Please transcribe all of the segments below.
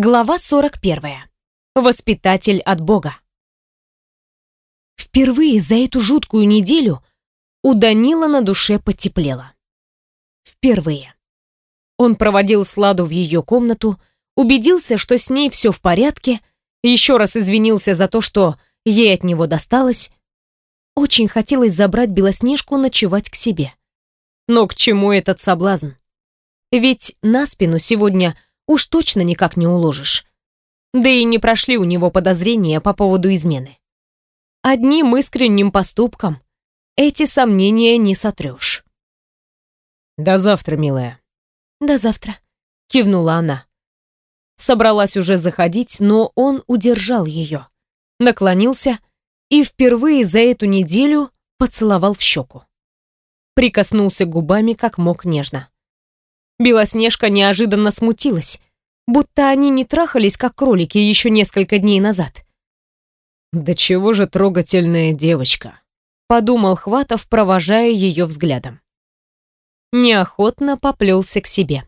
Глава 41. Воспитатель от Бога. Впервые за эту жуткую неделю у Данила на душе потеплело. Впервые. Он проводил Сладу в ее комнату, убедился, что с ней все в порядке, еще раз извинился за то, что ей от него досталось. Очень хотелось забрать Белоснежку ночевать к себе. Но к чему этот соблазн? Ведь на спину сегодня уж точно никак не уложишь. Да и не прошли у него подозрения по поводу измены. Одним искренним поступком эти сомнения не сотрешь. «До завтра, милая». «До завтра», — кивнула она. Собралась уже заходить, но он удержал ее, наклонился и впервые за эту неделю поцеловал в щеку. Прикоснулся губами как мог нежно. Белоснежка неожиданно смутилась, будто они не трахались, как кролики, еще несколько дней назад. «Да чего же трогательная девочка», — подумал Хватов, провожая ее взглядом. Неохотно поплелся к себе.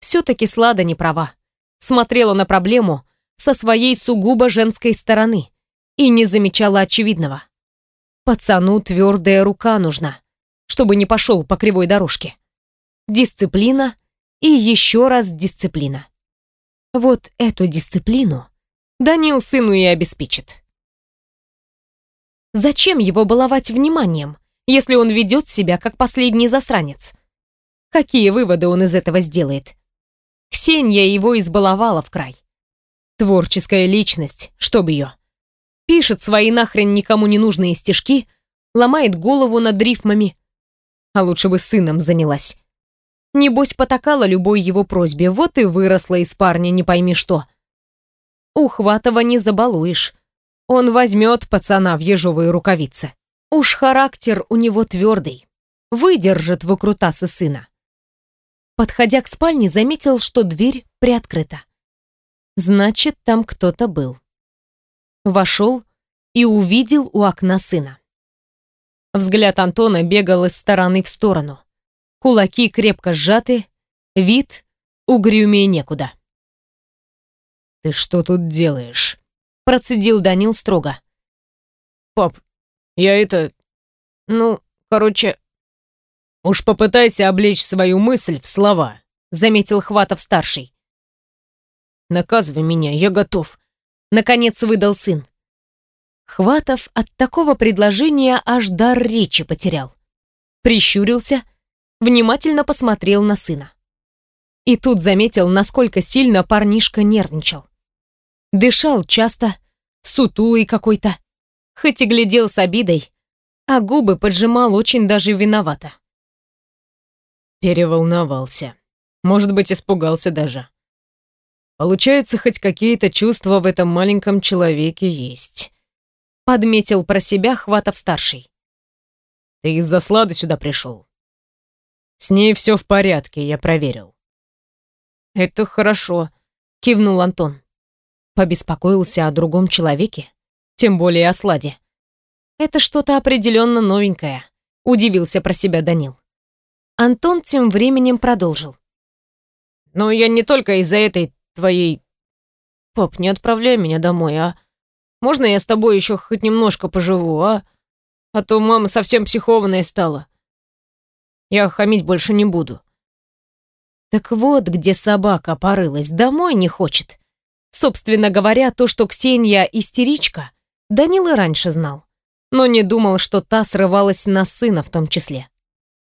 Все-таки Слада не права. Смотрела на проблему со своей сугубо женской стороны и не замечала очевидного. Пацану твердая рука нужна, чтобы не пошел по кривой дорожке дисциплина и еще раз дисциплина. Вот эту дисциплину Данил сыну и обеспечит. Зачем его баловать вниманием, если он ведет себя как последний засранец? Какие выводы он из этого сделает? Ксения его избаловала в край. Творческая личность, чтоб ее. Пишет свои нахрен никому не нужные стишки, ломает голову над рифмами. А лучше бы сыном занялась. Небось, потакала любой его просьбе, вот и выросла из парня не пойми что. Ухватова не забалуешь. Он возьмет пацана в ежовые рукавицы. Уж характер у него твердый. Выдержит выкрутасы сына. Подходя к спальне, заметил, что дверь приоткрыта. Значит, там кто-то был. Вошел и увидел у окна сына. Взгляд Антона бегал из стороны в сторону кулаки крепко сжаты, вид угрюмее некуда. «Ты что тут делаешь?» — процедил Данил строго. «Пап, я это... Ну, короче...» «Уж попытайся облечь свою мысль в слова», — заметил Хватов-старший. «Наказывай меня, я готов», — наконец выдал сын. Хватов от такого предложения аж дар речи потерял. Прищурился, внимательно посмотрел на сына. И тут заметил, насколько сильно парнишка нервничал. Дышал часто, сутулый какой-то, хоть и глядел с обидой, а губы поджимал очень даже виновато. Переволновался. Может быть, испугался даже. Получается, хоть какие-то чувства в этом маленьком человеке есть. Подметил про себя Хватов-старший. Ты из-за слады сюда пришел? С ней все в порядке, я проверил. Это хорошо, кивнул Антон. Побеспокоился о другом человеке, тем более о Сладе. Это что-то определенно новенькое, удивился про себя Данил. Антон тем временем продолжил. Но я не только из-за этой твоей... Пап, не отправляй меня домой, а? Можно я с тобой еще хоть немножко поживу, а? А то мама совсем психованная стала. Я хамить больше не буду. Так вот, где собака порылась, домой не хочет. Собственно говоря, то, что Ксения истеричка, Данил и раньше знал, но не думал, что та срывалась на сына в том числе.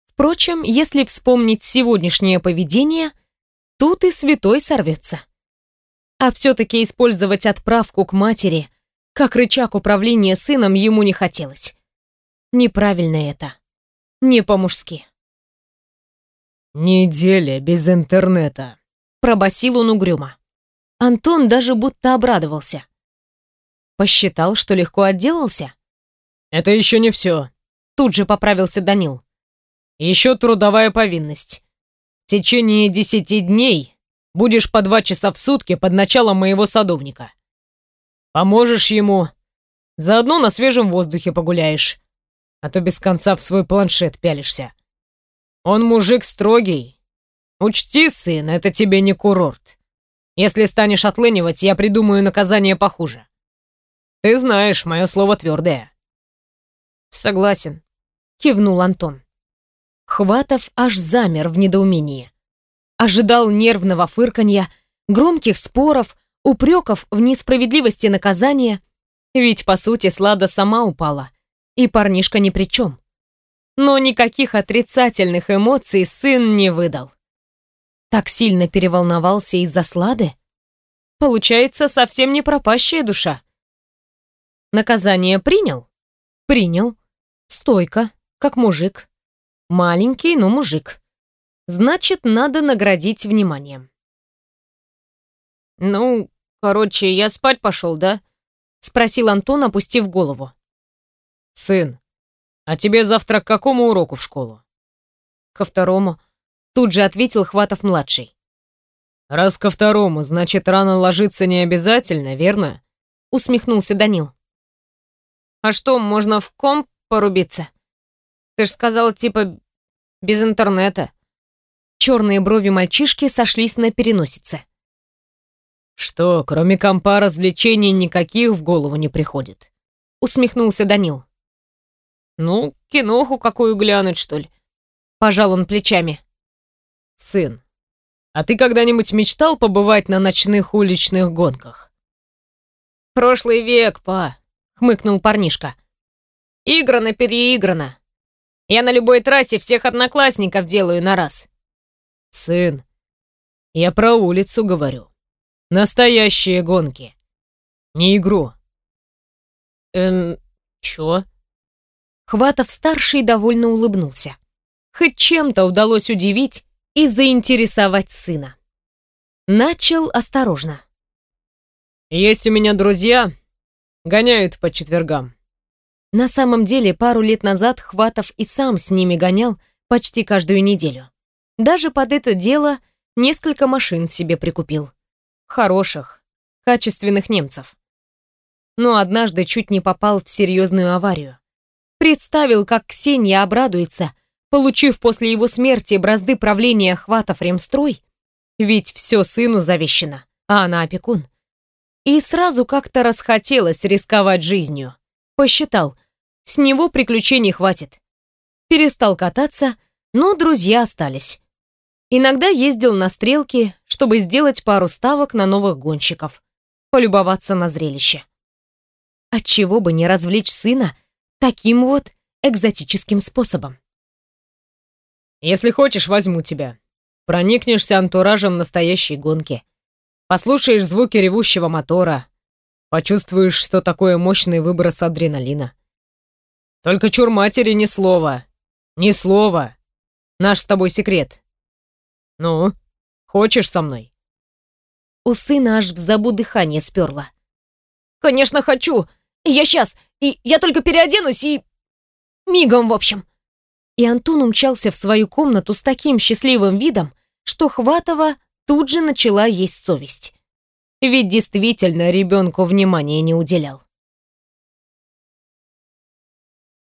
Впрочем, если вспомнить сегодняшнее поведение, тут и святой сорвется. А все-таки использовать отправку к матери как рычаг управления сыном ему не хотелось. Неправильно это. Не по-мужски. «Неделя без интернета», — пробасил он угрюмо. Антон даже будто обрадовался. Посчитал, что легко отделался? «Это еще не все», — тут же поправился Данил. «Еще трудовая повинность. В течение десяти дней будешь по два часа в сутки под началом моего садовника. Поможешь ему, заодно на свежем воздухе погуляешь, а то без конца в свой планшет пялишься. Он мужик строгий. Учти, сын, это тебе не курорт. Если станешь отлынивать, я придумаю наказание похуже. Ты знаешь, мое слово твердое. Согласен, кивнул Антон. Хватов аж замер в недоумении. Ожидал нервного фырканья, громких споров, упреков в несправедливости наказания, ведь, по сути, Слада сама упала, и парнишка ни при чем. Но никаких отрицательных эмоций сын не выдал. Так сильно переволновался из-за Слады? Получается, совсем не пропащая душа. Наказание принял? Принял. Стойко, как мужик. Маленький, но мужик. Значит, надо наградить вниманием. «Ну, короче, я спать пошел, да?» Спросил Антон, опустив голову. «Сын, а тебе завтра к какому уроку в школу?» «Ко второму», — тут же ответил Хватов-младший. «Раз ко второму, значит, рано ложиться не обязательно, верно?» Усмехнулся Данил. «А что, можно в комп порубиться? Ты ж сказал, типа, без интернета». Черные брови мальчишки сошлись на переносице. «Что, кроме компа развлечений никаких в голову не приходит?» Усмехнулся Данил. «Ну, киноху какую глянуть, что ли?» Пожал он плечами. «Сын, а ты когда-нибудь мечтал побывать на ночных уличных гонках?» «Прошлый век, па», — хмыкнул парнишка. «Играно переиграно. Я на любой трассе всех одноклассников делаю на раз». «Сын, я про улицу говорю. Настоящие гонки. Не игру. Эм, чё? Хватов-старший довольно улыбнулся. Хоть чем-то удалось удивить и заинтересовать сына. Начал осторожно. Есть у меня друзья, гоняют по четвергам. На самом деле, пару лет назад Хватов и сам с ними гонял почти каждую неделю. Даже под это дело несколько машин себе прикупил хороших, качественных немцев. Но однажды чуть не попал в серьезную аварию. Представил, как Ксения обрадуется, получив после его смерти бразды правления хватов ремстрой, ведь все сыну завещено, а она опекун. И сразу как-то расхотелось рисковать жизнью. Посчитал, с него приключений хватит. Перестал кататься, но друзья остались. Иногда ездил на стрелки, чтобы сделать пару ставок на новых гонщиков, полюбоваться на зрелище. Отчего бы не развлечь сына таким вот экзотическим способом? Если хочешь, возьму тебя. Проникнешься антуражем настоящей гонки. Послушаешь звуки ревущего мотора. Почувствуешь, что такое мощный выброс адреналина. Только чур матери ни слова. Ни слова. Наш с тобой секрет. «Ну, хочешь со мной?» У сына аж в забу дыхание сперло. «Конечно хочу! Я сейчас! И я только переоденусь и... Мигом, в общем!» И Антон умчался в свою комнату с таким счастливым видом, что Хватова тут же начала есть совесть. Ведь действительно ребенку внимания не уделял.